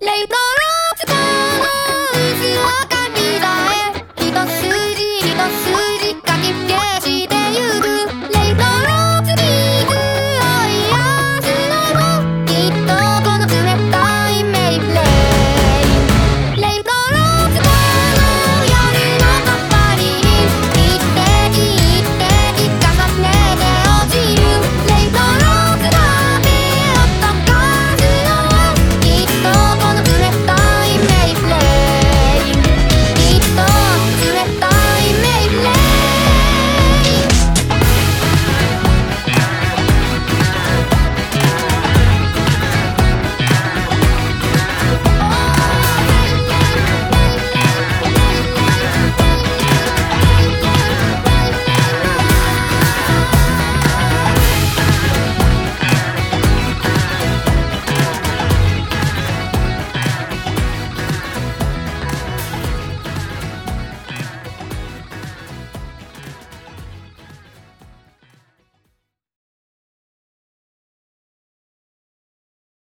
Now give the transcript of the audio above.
Later đó